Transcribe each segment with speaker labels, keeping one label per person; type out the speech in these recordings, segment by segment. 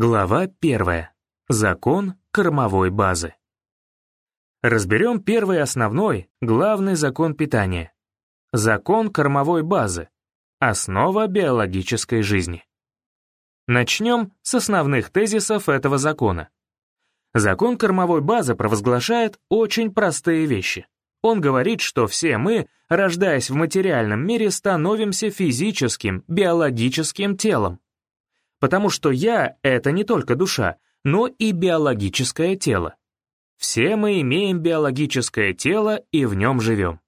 Speaker 1: Глава 1. Закон кормовой базы. Разберем первый основной, главный закон питания. Закон кормовой базы. Основа биологической жизни. Начнем с основных тезисов этого закона. Закон кормовой базы провозглашает очень простые вещи. Он говорит, что все мы, рождаясь в материальном мире, становимся физическим, биологическим телом. Потому что я — это не только душа, но и биологическое тело. Все мы имеем биологическое тело и в нем живем.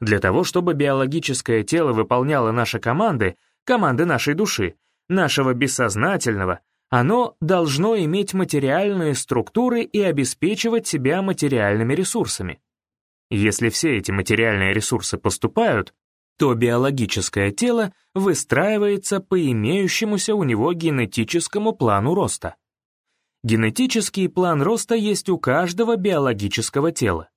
Speaker 1: Для того, чтобы биологическое тело выполняло наши команды, команды нашей души, нашего бессознательного, оно должно иметь материальные структуры и обеспечивать себя материальными ресурсами. Если все эти материальные ресурсы поступают, то биологическое тело выстраивается по имеющемуся у него генетическому плану роста. Генетический план роста есть у каждого биологического тела.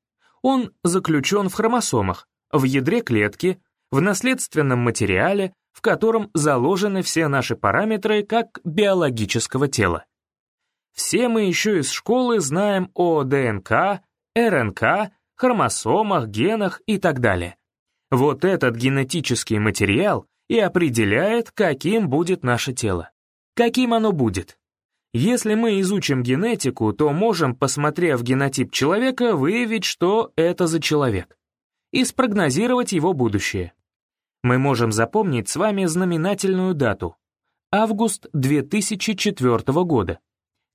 Speaker 1: Он заключен в хромосомах, в ядре клетки, в наследственном материале, в котором заложены все наши параметры как биологического тела. Все мы еще из школы знаем о ДНК, РНК, хромосомах, генах и так далее. Вот этот генетический материал и определяет, каким будет наше тело. Каким оно будет. Если мы изучим генетику, то можем, посмотрев генотип человека, выявить, что это за человек, и спрогнозировать его будущее. Мы можем запомнить с вами знаменательную дату — август 2004 года,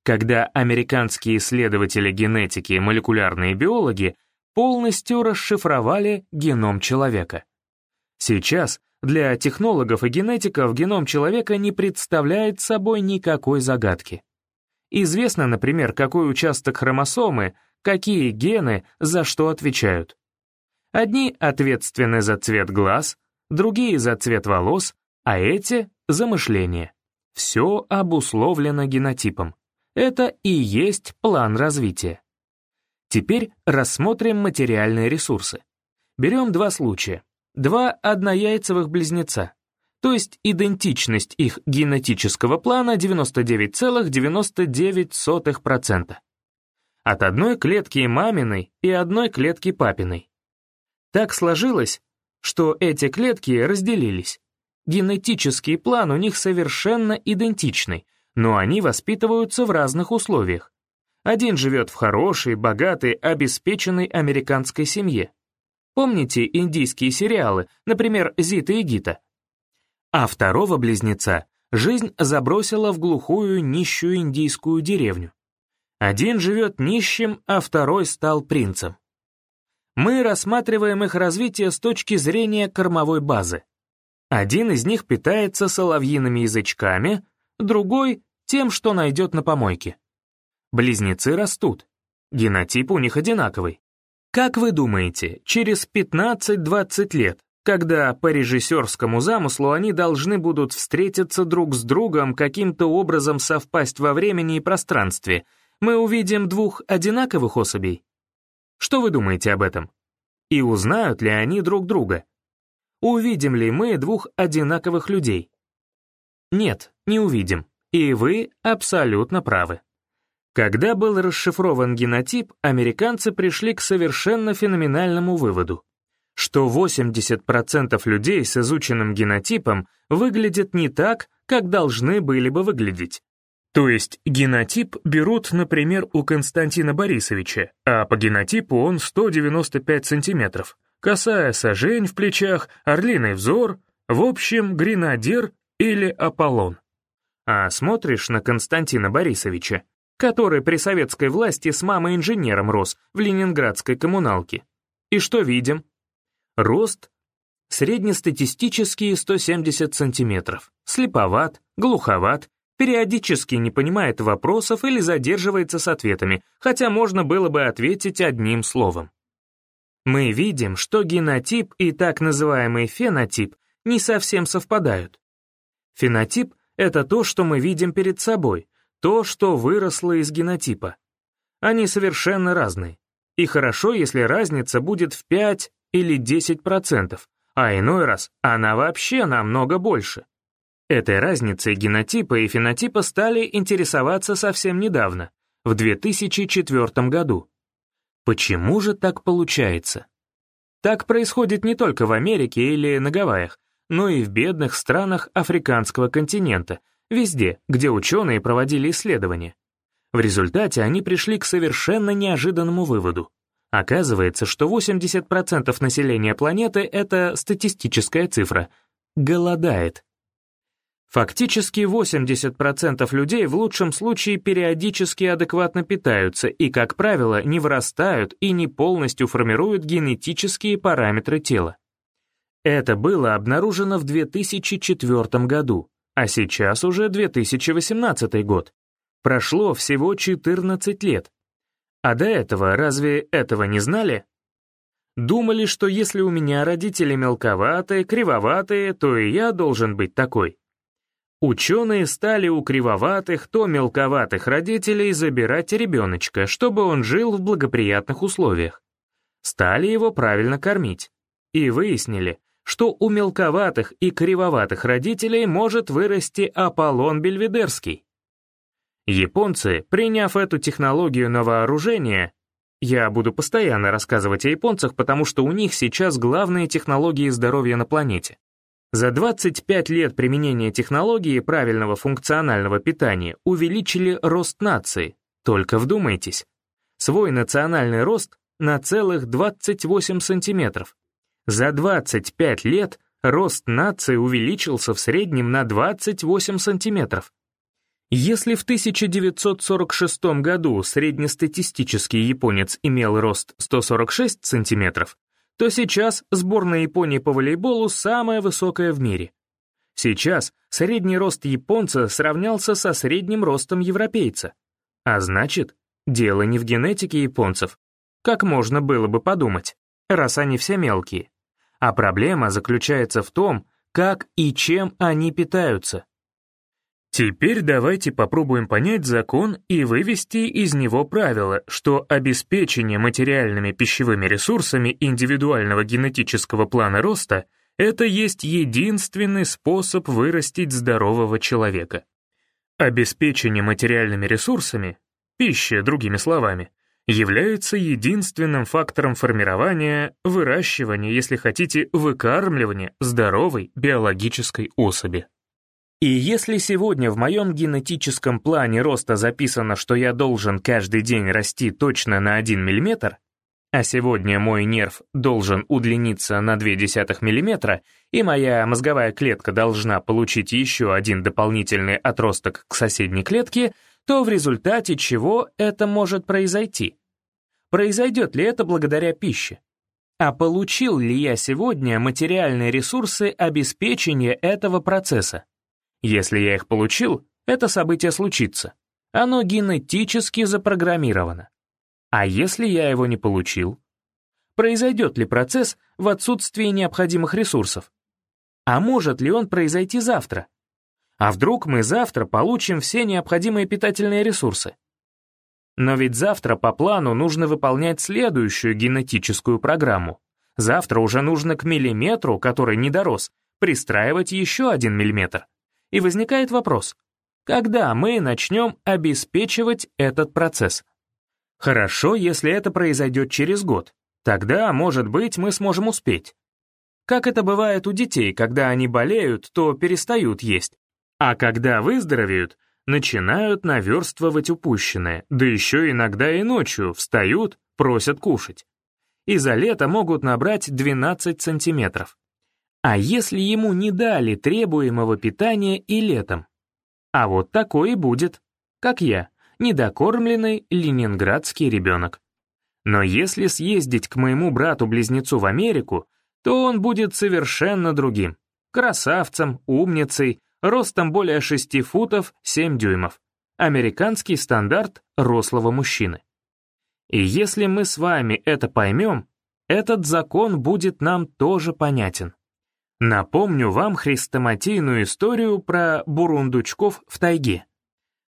Speaker 1: когда американские исследователи генетики и молекулярные биологи полностью расшифровали геном человека. Сейчас для технологов и генетиков геном человека не представляет собой никакой загадки. Известно, например, какой участок хромосомы, какие гены за что отвечают. Одни ответственны за цвет глаз, другие за цвет волос, а эти — за мышление. Все обусловлено генотипом. Это и есть план развития. Теперь рассмотрим материальные ресурсы. Берем два случая. Два однояйцевых близнеца, то есть идентичность их генетического плана 99,99%. От одной клетки маминой и одной клетки папиной. Так сложилось, что эти клетки разделились. Генетический план у них совершенно идентичный, но они воспитываются в разных условиях. Один живет в хорошей, богатой, обеспеченной американской семье. Помните индийские сериалы, например, «Зита и Гита»? А второго близнеца жизнь забросила в глухую, нищую индийскую деревню. Один живет нищим, а второй стал принцем. Мы рассматриваем их развитие с точки зрения кормовой базы. Один из них питается соловьиными язычками, другой — тем, что найдет на помойке. Близнецы растут. Генотип у них одинаковый. Как вы думаете, через 15-20 лет, когда по режиссерскому замыслу они должны будут встретиться друг с другом, каким-то образом совпасть во времени и пространстве, мы увидим двух одинаковых особей? Что вы думаете об этом? И узнают ли они друг друга? Увидим ли мы двух одинаковых людей? Нет, не увидим. И вы абсолютно правы. Когда был расшифрован генотип, американцы пришли к совершенно феноменальному выводу, что 80% людей с изученным генотипом выглядят не так, как должны были бы выглядеть. То есть генотип берут, например, у Константина Борисовича, а по генотипу он 195 сантиметров, косая сажень в плечах, орлиный взор, в общем, гренадер или Аполлон. А смотришь на Константина Борисовича, который при советской власти с мамой инженером рос в ленинградской коммуналке. И что видим? Рост среднестатистический 170 сантиметров, слеповат, глуховат, периодически не понимает вопросов или задерживается с ответами, хотя можно было бы ответить одним словом. Мы видим, что генотип и так называемый фенотип не совсем совпадают. Фенотип — это то, что мы видим перед собой, то, что выросло из генотипа. Они совершенно разные. И хорошо, если разница будет в 5 или 10%, а иной раз она вообще намного больше. Этой разницей генотипа и фенотипа стали интересоваться совсем недавно, в 2004 году. Почему же так получается? Так происходит не только в Америке или на Гавайях, но и в бедных странах африканского континента, везде, где ученые проводили исследования. В результате они пришли к совершенно неожиданному выводу. Оказывается, что 80% населения планеты — это статистическая цифра — голодает. Фактически 80% людей в лучшем случае периодически адекватно питаются и, как правило, не вырастают и не полностью формируют генетические параметры тела. Это было обнаружено в 2004 году, а сейчас уже 2018 год. Прошло всего 14 лет. А до этого разве этого не знали? Думали, что если у меня родители мелковатые, кривоватые, то и я должен быть такой. Ученые стали у кривоватых, то мелковатых родителей забирать ребеночка, чтобы он жил в благоприятных условиях. Стали его правильно кормить. И выяснили, что у мелковатых и кривоватых родителей может вырасти Аполлон Бельведерский. Японцы, приняв эту технологию на вооружение, я буду постоянно рассказывать о японцах, потому что у них сейчас главные технологии здоровья на планете. За 25 лет применения технологии правильного функционального питания увеличили рост нации. Только вдумайтесь. Свой национальный рост на целых 28 сантиметров. За 25 лет рост нации увеличился в среднем на 28 сантиметров. Если в 1946 году среднестатистический японец имел рост 146 сантиметров, то сейчас сборная Японии по волейболу самая высокая в мире. Сейчас средний рост японца сравнялся со средним ростом европейца. А значит, дело не в генетике японцев, как можно было бы подумать, раз они все мелкие. А проблема заключается в том, как и чем они питаются. Теперь давайте попробуем понять закон и вывести из него правило, что обеспечение материальными пищевыми ресурсами индивидуального генетического плана роста — это есть единственный способ вырастить здорового человека. Обеспечение материальными ресурсами, пища, другими словами, является единственным фактором формирования, выращивания, если хотите, выкармливания здоровой биологической особи. И если сегодня в моем генетическом плане роста записано, что я должен каждый день расти точно на 1 мм, а сегодня мой нерв должен удлиниться на 0,2 мм, и моя мозговая клетка должна получить еще один дополнительный отросток к соседней клетке, то в результате чего это может произойти? Произойдет ли это благодаря пище? А получил ли я сегодня материальные ресурсы обеспечения этого процесса? Если я их получил, это событие случится. Оно генетически запрограммировано. А если я его не получил? Произойдет ли процесс в отсутствии необходимых ресурсов? А может ли он произойти завтра? А вдруг мы завтра получим все необходимые питательные ресурсы? Но ведь завтра по плану нужно выполнять следующую генетическую программу. Завтра уже нужно к миллиметру, который не дорос, пристраивать еще один миллиметр. И возникает вопрос, когда мы начнем обеспечивать этот процесс? Хорошо, если это произойдет через год. Тогда, может быть, мы сможем успеть. Как это бывает у детей, когда они болеют, то перестают есть. А когда выздоровеют, начинают наверстывать упущенное, да еще иногда и ночью встают, просят кушать. И за лето могут набрать 12 сантиметров. А если ему не дали требуемого питания и летом? А вот такой и будет, как я, недокормленный ленинградский ребенок. Но если съездить к моему брату-близнецу в Америку, то он будет совершенно другим. Красавцем, умницей, ростом более 6 футов 7 дюймов. Американский стандарт рослого мужчины. И если мы с вами это поймем, этот закон будет нам тоже понятен. Напомню вам хрестоматийную историю про бурундучков в тайге.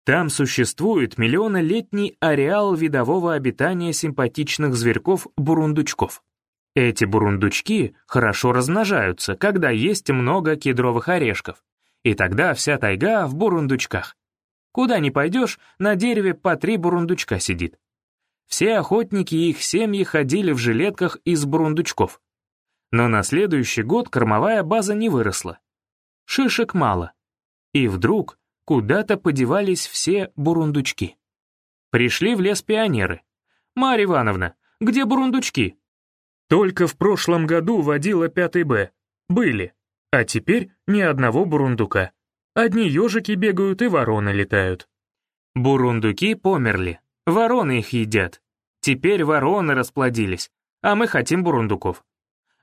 Speaker 1: Там существует миллионолетний ареал видового обитания симпатичных зверьков-бурундучков. Эти бурундучки хорошо размножаются, когда есть много кедровых орешков, И тогда вся тайга в бурундучках. Куда ни пойдешь, на дереве по три бурундучка сидит. Все охотники и их семьи ходили в жилетках из бурундучков. Но на следующий год кормовая база не выросла. Шишек мало. И вдруг куда-то подевались все бурундучки. Пришли в лес пионеры. «Марья Ивановна, где бурундучки?» «Только в прошлом году водила пятый Б. Были. А теперь ни одного бурундука. Одни ежики бегают и вороны летают». Бурундуки померли. Вороны их едят. Теперь вороны расплодились, а мы хотим бурундуков.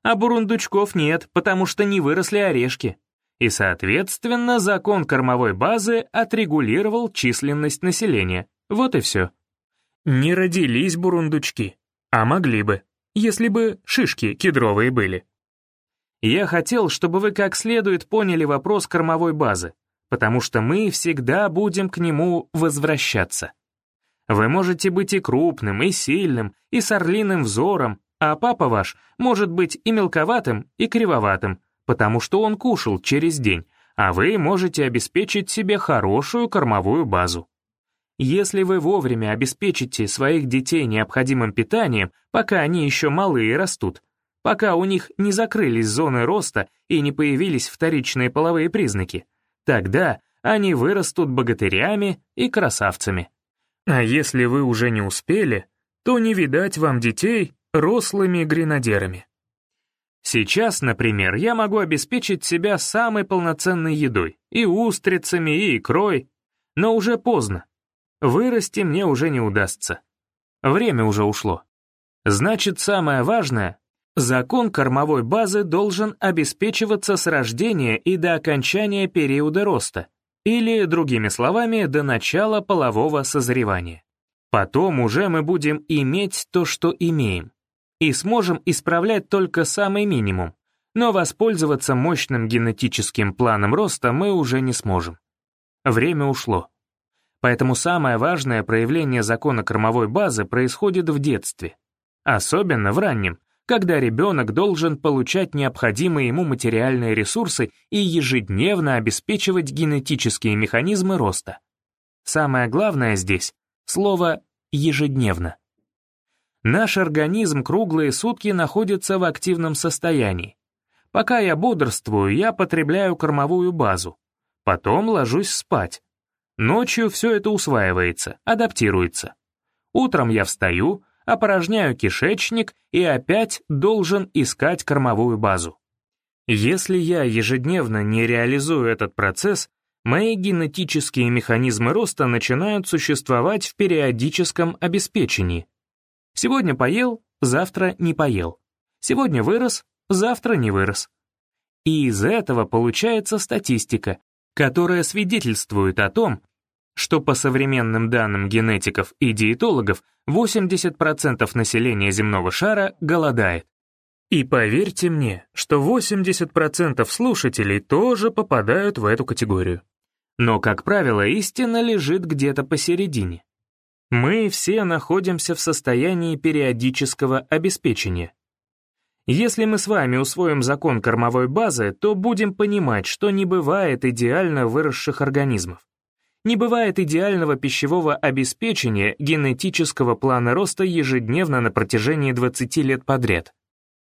Speaker 1: А бурундучков нет, потому что не выросли орешки. И, соответственно, закон кормовой базы отрегулировал численность населения. Вот и все. Не родились бурундучки, а могли бы, если бы шишки кедровые были. Я хотел, чтобы вы как следует поняли вопрос кормовой базы, потому что мы всегда будем к нему возвращаться. Вы можете быть и крупным, и сильным, и с орлиным взором, а папа ваш может быть и мелковатым, и кривоватым, потому что он кушал через день, а вы можете обеспечить себе хорошую кормовую базу. Если вы вовремя обеспечите своих детей необходимым питанием, пока они еще малые растут, пока у них не закрылись зоны роста и не появились вторичные половые признаки, тогда они вырастут богатырями и красавцами. А если вы уже не успели, то не видать вам детей рослыми гренадерами. Сейчас, например, я могу обеспечить себя самой полноценной едой, и устрицами, и икрой, но уже поздно. Вырасти мне уже не удастся. Время уже ушло. Значит, самое важное — закон кормовой базы должен обеспечиваться с рождения и до окончания периода роста, или, другими словами, до начала полового созревания. Потом уже мы будем иметь то, что имеем, и сможем исправлять только самый минимум, но воспользоваться мощным генетическим планом роста мы уже не сможем. Время ушло. Поэтому самое важное проявление закона кормовой базы происходит в детстве. Особенно в раннем, когда ребенок должен получать необходимые ему материальные ресурсы и ежедневно обеспечивать генетические механизмы роста. Самое главное здесь — слово «ежедневно». Наш организм круглые сутки находится в активном состоянии. Пока я бодрствую, я потребляю кормовую базу. Потом ложусь спать. Ночью все это усваивается, адаптируется. Утром я встаю, опорожняю кишечник и опять должен искать кормовую базу. Если я ежедневно не реализую этот процесс, мои генетические механизмы роста начинают существовать в периодическом обеспечении. Сегодня поел, завтра не поел. Сегодня вырос, завтра не вырос. И из этого получается статистика, которая свидетельствует о том, что по современным данным генетиков и диетологов 80% населения земного шара голодает. И поверьте мне, что 80% слушателей тоже попадают в эту категорию. Но, как правило, истина лежит где-то посередине. Мы все находимся в состоянии периодического обеспечения. Если мы с вами усвоим закон кормовой базы, то будем понимать, что не бывает идеально выросших организмов. Не бывает идеального пищевого обеспечения генетического плана роста ежедневно на протяжении 20 лет подряд.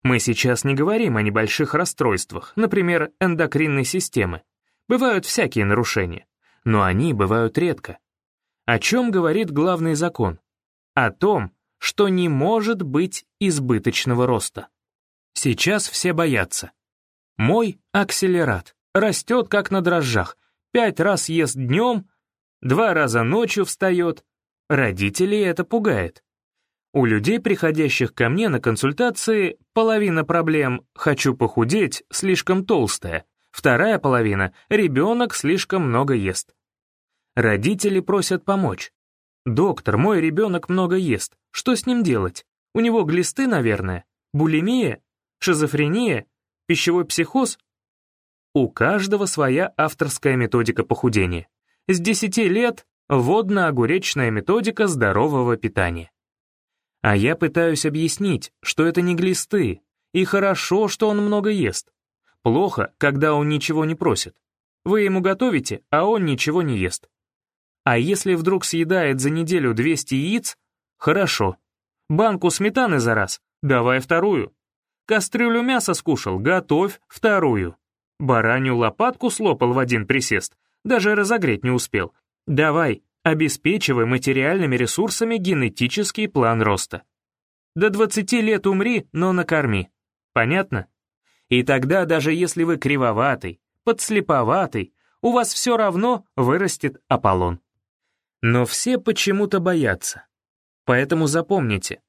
Speaker 1: Мы сейчас не говорим о небольших расстройствах, например, эндокринной системы. Бывают всякие нарушения, но они бывают редко. О чем говорит главный закон? О том, что не может быть избыточного роста. Сейчас все боятся. Мой акселерат растет как на дрожжах, пять раз ест днем, два раза ночью встает. Родителей это пугает. У людей, приходящих ко мне на консультации, половина проблем «хочу похудеть» слишком толстая, вторая половина «ребенок слишком много ест». Родители просят помочь. «Доктор, мой ребенок много ест. Что с ним делать? У него глисты, наверное? Булимия? Шизофрения? Пищевой психоз?» У каждого своя авторская методика похудения. С 10 лет водно-огуречная методика здорового питания. А я пытаюсь объяснить, что это не глисты, и хорошо, что он много ест. Плохо, когда он ничего не просит. Вы ему готовите, а он ничего не ест. А если вдруг съедает за неделю 200 яиц, хорошо. Банку сметаны за раз, давай вторую. Кастрюлю мяса скушал, готовь вторую. Баранью лопатку слопал в один присест, даже разогреть не успел. Давай, обеспечивай материальными ресурсами генетический план роста. До 20 лет умри, но накорми. Понятно? И тогда, даже если вы кривоватый, подслеповатый, у вас все равно вырастет Аполлон. Но все почему-то боятся. Поэтому запомните,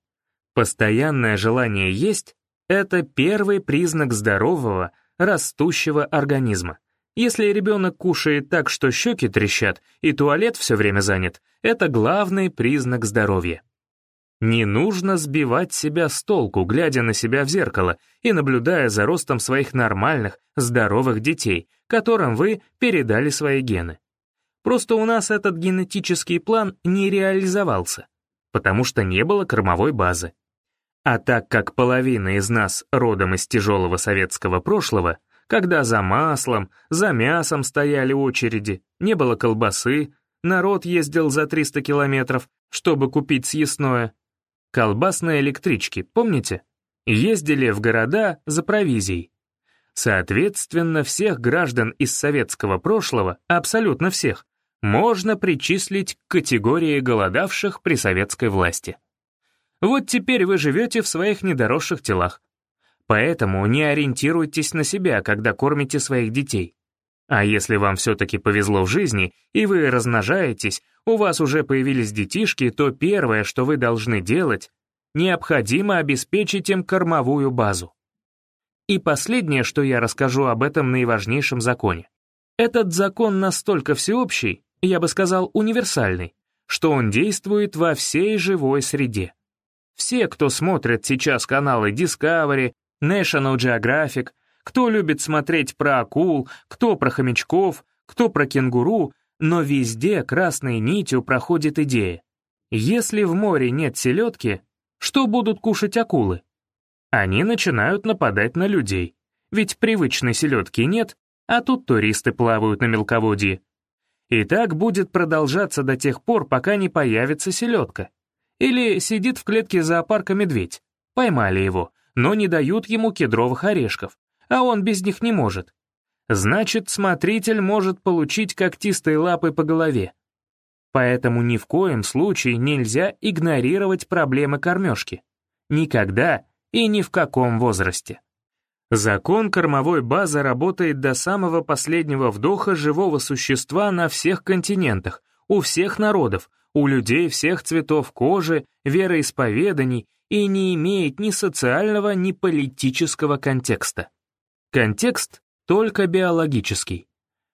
Speaker 1: постоянное желание есть — это первый признак здорового, растущего организма. Если ребенок кушает так, что щеки трещат, и туалет все время занят, это главный признак здоровья. Не нужно сбивать себя с толку, глядя на себя в зеркало и наблюдая за ростом своих нормальных, здоровых детей, которым вы передали свои гены. Просто у нас этот генетический план не реализовался, потому что не было кормовой базы. А так как половина из нас родом из тяжелого советского прошлого, когда за маслом, за мясом стояли очереди, не было колбасы, народ ездил за 300 километров, чтобы купить съестное. Колбасные электрички, помните? Ездили в города за провизией. Соответственно, всех граждан из советского прошлого, абсолютно всех, можно причислить к категории голодавших при советской власти. Вот теперь вы живете в своих недоросших телах. Поэтому не ориентируйтесь на себя, когда кормите своих детей. А если вам все-таки повезло в жизни, и вы размножаетесь, у вас уже появились детишки, то первое, что вы должны делать, необходимо обеспечить им кормовую базу. И последнее, что я расскажу об этом наиважнейшем законе. Этот закон настолько всеобщий, я бы сказал, универсальный, что он действует во всей живой среде. Все, кто смотрит сейчас каналы Discovery, National Geographic, кто любит смотреть про акул, кто про хомячков, кто про кенгуру, но везде красной нитью проходит идея. Если в море нет селедки, что будут кушать акулы? Они начинают нападать на людей, ведь привычной селедки нет, а тут туристы плавают на мелководье. И так будет продолжаться до тех пор, пока не появится селедка. Или сидит в клетке зоопарка медведь. Поймали его, но не дают ему кедровых орешков, а он без них не может. Значит, смотритель может получить когтистой лапой по голове. Поэтому ни в коем случае нельзя игнорировать проблемы кормежки. Никогда и ни в каком возрасте. Закон кормовой базы работает до самого последнего вдоха живого существа на всех континентах, у всех народов, у людей всех цветов кожи, вероисповеданий и не имеет ни социального, ни политического контекста. Контекст только биологический.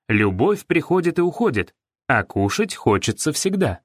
Speaker 1: Любовь приходит и уходит, а кушать хочется всегда.